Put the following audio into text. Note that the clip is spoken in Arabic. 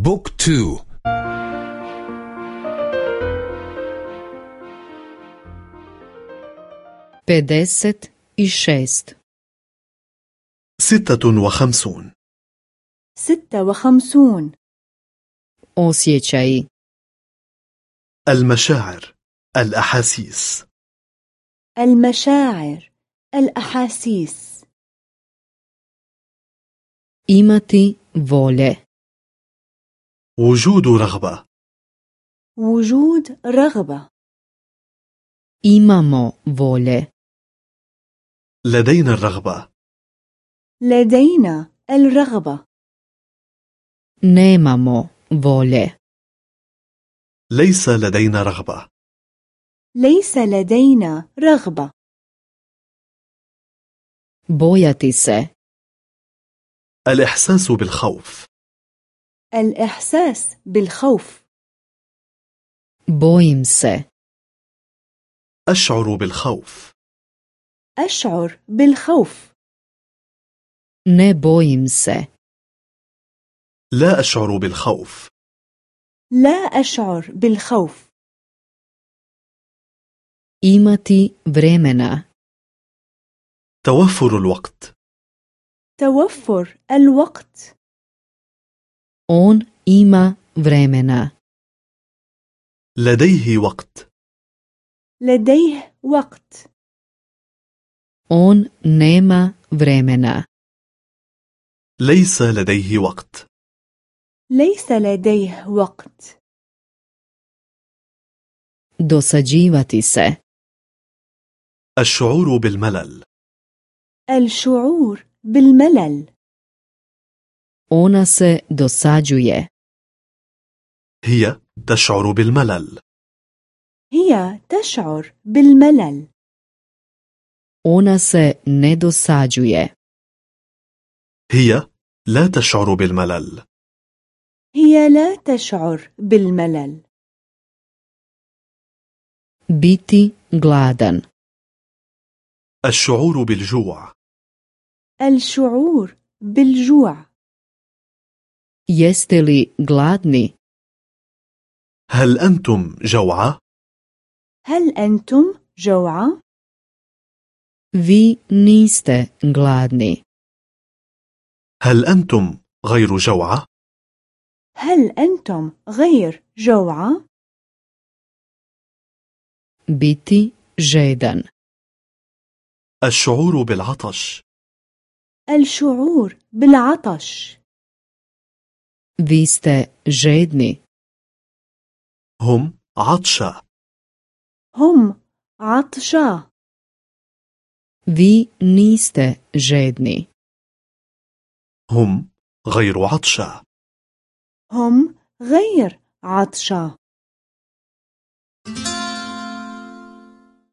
بوك تو. i šest ستة وخمسون. ستة وخمسون. osjećaji المشاعر الأحاسيس. المشاعر الأحاسيس. imati volje وجود رغبة. وجود رغبة. Imamo volje لدينا الرغبة. لدينا الرغبة. Nemamo volje ليس لدينا رغبة. ليس لدينا رغبة. Bojati se. الإحساس بالخوف. الإحساس بالخوف. bojim se أشعر بالخوف. أشعر بالخوف. ne bojim se لا أشعر بالخوف. لا أشعر بالخوف. imati vremena توفر الوقت. توفر الوقت. On ima vremena. لديه وقت. لديه وقت. On nema vremena. ليس لديه وقت. ليس لديه وقت. Dosađivati se. الشعور بالملل. الشعور بالملل. Ona se dosađuje. هي تشعر بالملل. هي تشعر بالملل. Ona se ne dosađuje. هي لا تشعر بالملل. هي لا تشعر بالملل. Biti gladan. الشعور بالجوع. الشعور بالجوع. Jeste li gladni هل أنتم جوعى؟ هل أنتم جوعى؟ vi niste gladni هل أنتم غير جوعى؟ هل أنتم غير جوعى؟ biti žedan الشعور بالعطش الشعور بالعطش vi ste žedni. هم عطشى هم عطشى vi niste žedni. هم غير عطشى هم غير عطشى